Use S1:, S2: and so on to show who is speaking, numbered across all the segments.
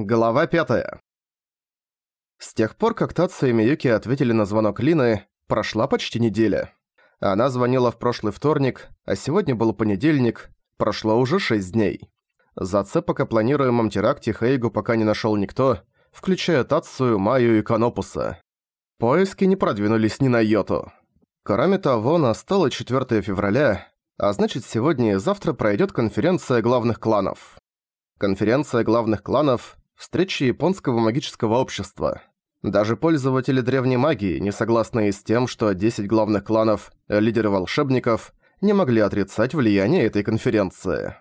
S1: Глава 5. С тех пор, как Татсу и Миюки ответили на звонок Лины, прошла почти неделя. Она звонила в прошлый вторник, а сегодня был понедельник, прошло уже 6 дней. Зацепок о планируемом теракте Хейгу пока не нашел никто, включая Тацию, Маю и Канопуса. Поиски не продвинулись ни на йоту. Кроме того, настало 4 февраля, а значит сегодня и завтра пройдет конференция главных кланов. Конференция главных кланов встречи японского магического общества. Даже пользователи древней магии, не согласные с тем, что 10 главных кланов – лидеры волшебников, не могли отрицать влияние этой конференции.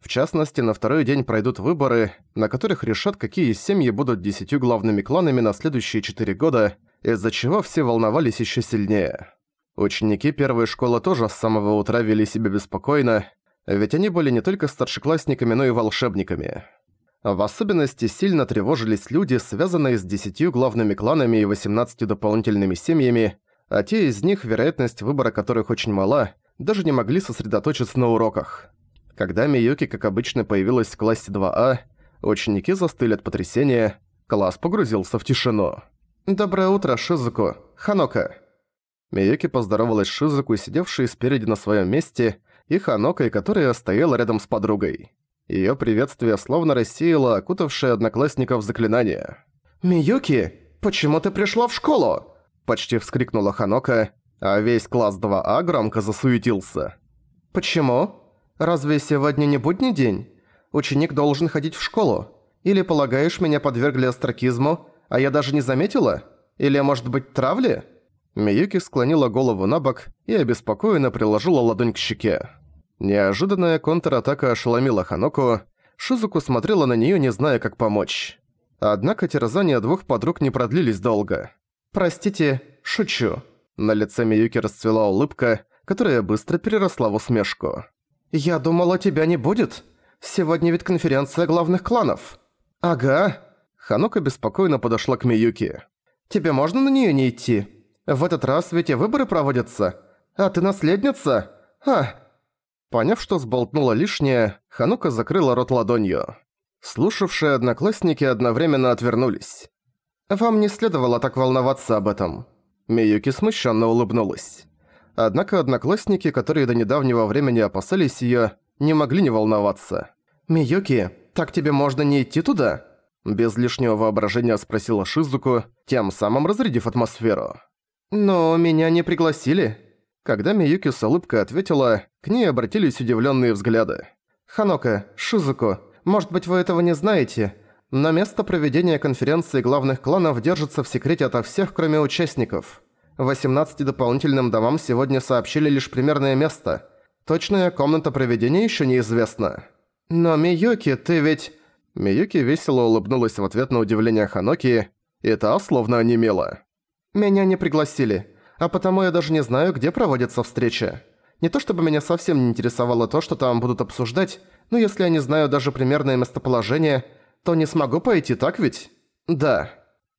S1: В частности, на второй день пройдут выборы, на которых решат, какие семьи будут десятью главными кланами на следующие четыре года, из-за чего все волновались еще сильнее. Ученики первой школы тоже с самого утра вели себя беспокойно, ведь они были не только старшеклассниками, но и волшебниками. В особенности сильно тревожились люди, связанные с десятью главными кланами и 18 дополнительными семьями, а те из них, вероятность выбора которых очень мала, даже не могли сосредоточиться на уроках. Когда Миюки, как обычно, появилась в классе 2А, ученики застыли от потрясения, класс погрузился в тишину. «Доброе утро, Шизуку. Ханока». Миюки поздоровалась с Шизуку, сидевшей спереди на своем месте, и Ханокой, которая стояла рядом с подругой. Её приветствие словно рассеяло окутавшее одноклассников заклинание. «Миюки, почему ты пришла в школу?» Почти вскрикнула Ханока, а весь класс 2А громко засуетился. «Почему? Разве сегодня не будний день? Ученик должен ходить в школу. Или, полагаешь, меня подвергли астракизму, а я даже не заметила? Или, может быть, травли?» Миюки склонила голову на бок и обеспокоенно приложила ладонь к щеке. Неожиданная контратака ошеломила Ханоку. Шизуку смотрела на неё, не зная, как помочь. Однако терзания двух подруг не продлились долго. «Простите, шучу». На лице Миюки расцвела улыбка, которая быстро переросла в усмешку. «Я думала, тебя не будет. Сегодня ведь конференция главных кланов». «Ага». Ханока беспокойно подошла к Миюки. «Тебе можно на неё не идти? В этот раз ведь и выборы проводятся. А ты наследница? А, Поняв, что сболтнула лишнее, Ханука закрыла рот ладонью. Слушавшие одноклассники одновременно отвернулись. «Вам не следовало так волноваться об этом». Миюки смущенно улыбнулась. Однако одноклассники, которые до недавнего времени опасались её, не могли не волноваться. «Миюки, так тебе можно не идти туда?» Без лишнего воображения спросила Шизуку, тем самым разрядив атмосферу. «Но меня не пригласили». Когда Миюки с улыбкой ответила, к ней обратились удивленные взгляды. «Ханока, Шизуко, может быть вы этого не знаете, но место проведения конференции главных кланов держится в секрете ото всех, кроме участников. 18 дополнительным домам сегодня сообщили лишь примерное место. Точная комната проведения еще неизвестна. Но Миюки, ты ведь...» Миюки весело улыбнулась в ответ на удивление Ханоки, и та словно онемела. «Меня не пригласили а потому я даже не знаю, где проводится встреча. Не то чтобы меня совсем не интересовало то, что там будут обсуждать, но если я не знаю даже примерное местоположение, то не смогу пойти, так ведь? Да.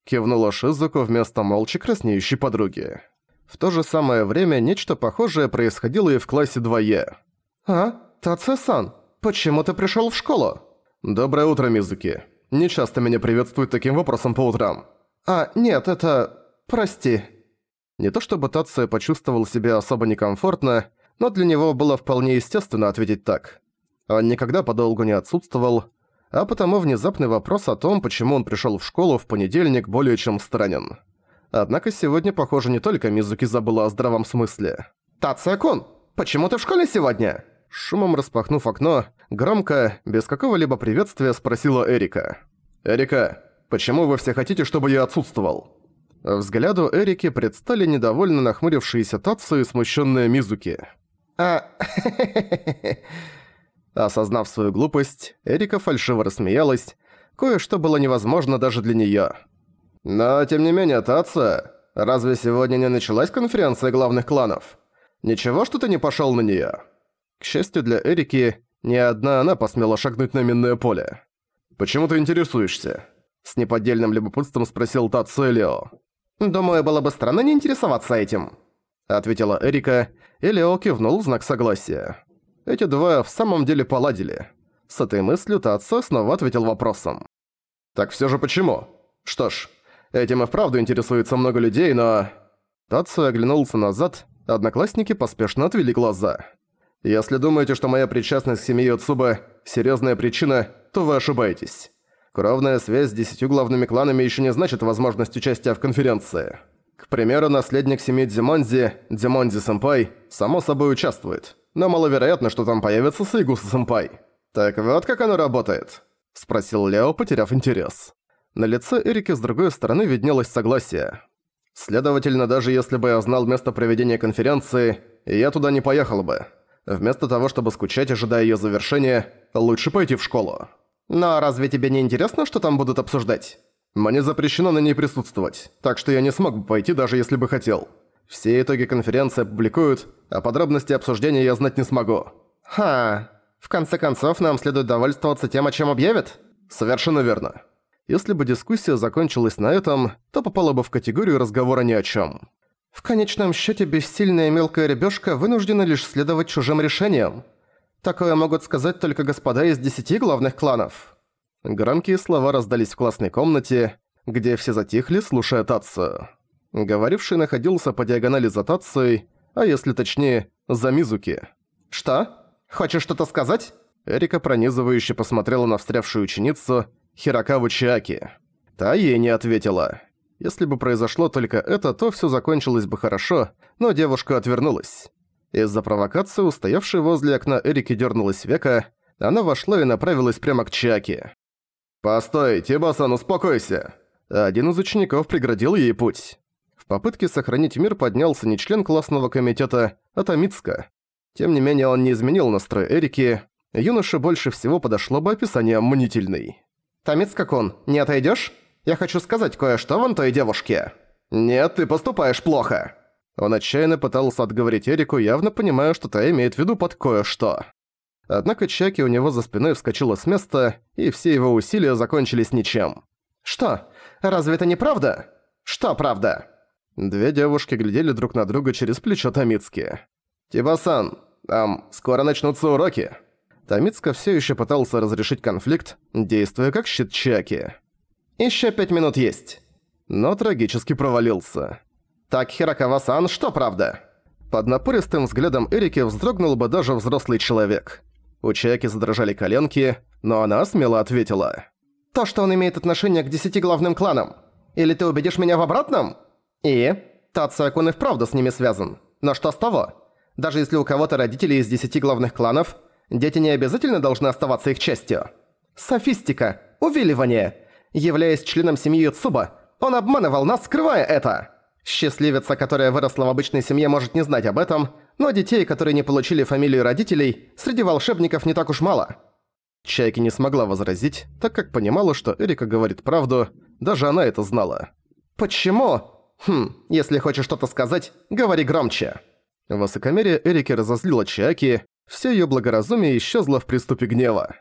S1: Кивнула Шизуку вместо молча краснеющей подруги. В то же самое время нечто похожее происходило и в классе 2Е. «А? Тацэ-сан, почему ты пришёл в школу?» «Доброе утро, Мизуки. Не часто меня приветствуют таким вопросом по утрам». «А, нет, это... Прости». Не то чтобы Тация почувствовал себя особо некомфортно, но для него было вполне естественно ответить так. Он никогда подолгу не отсутствовал, а потому внезапный вопрос о том, почему он пришёл в школу в понедельник, более чем странен. Однако сегодня, похоже, не только Мизуки забыла о здравом смысле. «Тация-кун, почему ты в школе сегодня?» Шумом распахнув окно, громко, без какого-либо приветствия спросила Эрика. «Эрика, почему вы все хотите, чтобы я отсутствовал?» Взгляду Эрики предстали недовольно нахмурившиеся Татсу и смущенная Мизуки. «А... Осознав свою глупость, Эрика фальшиво рассмеялась. Кое-что было невозможно даже для неё. «Но, тем не менее, Татса, разве сегодня не началась конференция главных кланов? Ничего, что ты не пошёл на неё?» К счастью для Эрики, ни одна она посмела шагнуть на минное поле. «Почему ты интересуешься?» С неподдельным любопытством спросил Татсу Элио. «Думаю, было бы странно не интересоваться этим», — ответила Эрика, и Лео кивнул в знак согласия. Эти двое в самом деле поладили. С этой мыслью Тацуя снова ответил вопросом. Так все же почему? Что ж, этим и вправду интересуется много людей, но... Тацуя оглянулся назад, одноклассники поспешно отвели глаза. Если думаете, что моя причастность к семье Ёцуба – серьезная причина, то вы ошибаетесь. Кровная связь с десятью главными кланами еще не значит возможность участия в конференции. К примеру, наследник семьи Дзимонзи, Дзимонзи-сэмпай, само собой участвует. Но маловероятно, что там появится Сайгуса-сэмпай. Так вот как оно работает? Спросил Лео, потеряв интерес. На лице Эрики с другой стороны виднелось согласие. Следовательно, даже если бы я знал место проведения конференции, я туда не поехал бы. Вместо того, чтобы скучать, ожидая её завершения, лучше пойти в школу. Но разве тебе не интересно, что там будут обсуждать? Мне запрещено на ней присутствовать, так что я не смог бы пойти, даже если бы хотел. Все итоги конференции опубликуют, а подробности обсуждения я знать не смогу. Ха, в конце концов, нам следует довольствоваться тем, о чем объявят? Совершенно верно. Если бы дискуссия закончилась на этом, то попала бы в категорию разговора ни о чем. В конечном счете бессильная мелкая ребёшка вынуждена лишь следовать чужим решениям. Такое могут сказать только господа из десяти главных кланов. Громкие слова раздались в классной комнате, где все затихли, слушая Тацию. Говоривший находился по диагонали за Тацией, а если точнее, за Мизуки. «Что? Хочешь что-то сказать?» Эрика пронизывающе посмотрела на встрявшую ученицу Хирокаву Чиаки. Та ей не ответила. Если бы произошло только это, то всё закончилось бы хорошо, но девушка отвернулась. Из-за провокации, устоявшей возле окна Эрики дернулась века, она вошла и направилась прямо к Чиаке. «Постой, Тибасан, успокойся!» Один из учеников преградил ей путь. В попытке сохранить мир поднялся не член классного комитета, а Тамицка. Тем не менее, он не изменил настрой Эрики. Юноше больше всего подошло бы описание «мнительный». «Тамицка-кун, не отойдёшь? Я хочу сказать кое-что вон той девушке». «Нет, ты поступаешь плохо». Он отчаянно пытался отговорить Эрику, явно понимая, что та имеет в виду под кое-что. Однако Чаки у него за спиной вскочила с места, и все его усилия закончились ничем. «Что? Разве это не правда? Что правда?» Две девушки глядели друг на друга через плечо Тамицки. «Тибасан, там скоро начнутся уроки». Тамицка все еще пытался разрешить конфликт, действуя как щит Чаки. Еще пять минут есть». Но трагически провалился. «Так, Хирокава-сан, что правда?» Под напористым взглядом Эрики вздрогнул бы даже взрослый человек. У Чайки задрожали коленки, но она смело ответила. «То, что он имеет отношение к десяти главным кланам. Или ты убедишь меня в обратном?» «И? Тацуя-кун и вправду с ними связан. Но что с того? Даже если у кого-то родители из десяти главных кланов, дети не обязательно должны оставаться их частью. Софистика, увиливание. Являясь членом семьи Юцуба, он обманывал нас, скрывая это. Счастливица, которая выросла в обычной семье, может не знать об этом, но детей, которые не получили фамилию родителей, среди волшебников не так уж мало. Чайки не смогла возразить, так как понимала, что Эрика говорит правду, даже она это знала. «Почему?» «Хм, если хочешь что-то сказать, говори громче». Высокомерие Эрики разозлило Чайки, все её благоразумие исчезло в приступе гнева.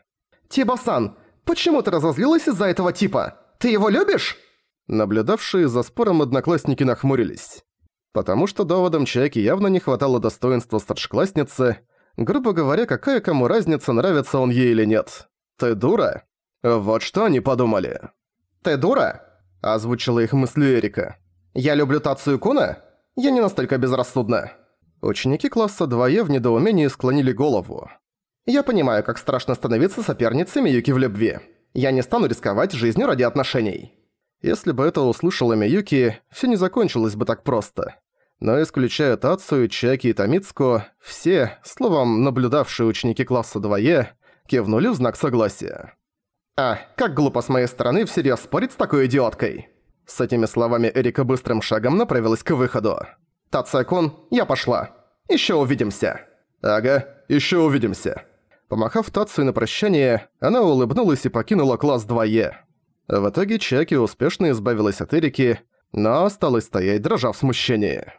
S1: «Тиба-сан, почему ты разозлилась из-за этого типа? Ты его любишь?» Наблюдавшие за спором одноклассники нахмурились. Потому что доводам Чайки явно не хватало достоинства старшеклассницы. Грубо говоря, какая кому разница, нравится он ей или нет. «Ты дура?» Вот что они подумали. «Ты дура?» – озвучила их мысли Эрика. «Я люблю Тацию Куна? Я не настолько безрассудна». Ученики класса 2Е в недоумении склонили голову. «Я понимаю, как страшно становиться соперницей Миюки в любви. Я не стану рисковать жизнью ради отношений». Если бы это услышала Миюки, все не закончилось бы так просто. Но исключая Тацию, Чаки и Тамицку, все, словом, наблюдавшие ученики класса 2Е, кивнули в знак согласия. «А, как глупо с моей стороны всерьез спорить с такой идиоткой!» С этими словами Эрика быстрым шагом направилась к выходу. «Тация-кун, я пошла. Еще увидимся!» «Ага, еще увидимся!» Помахав Тацию на прощание, она улыбнулась и покинула класс 2Е. В итоге Чаки успешно избавилась от Эрики, но осталась стоять, дрожа в смущении.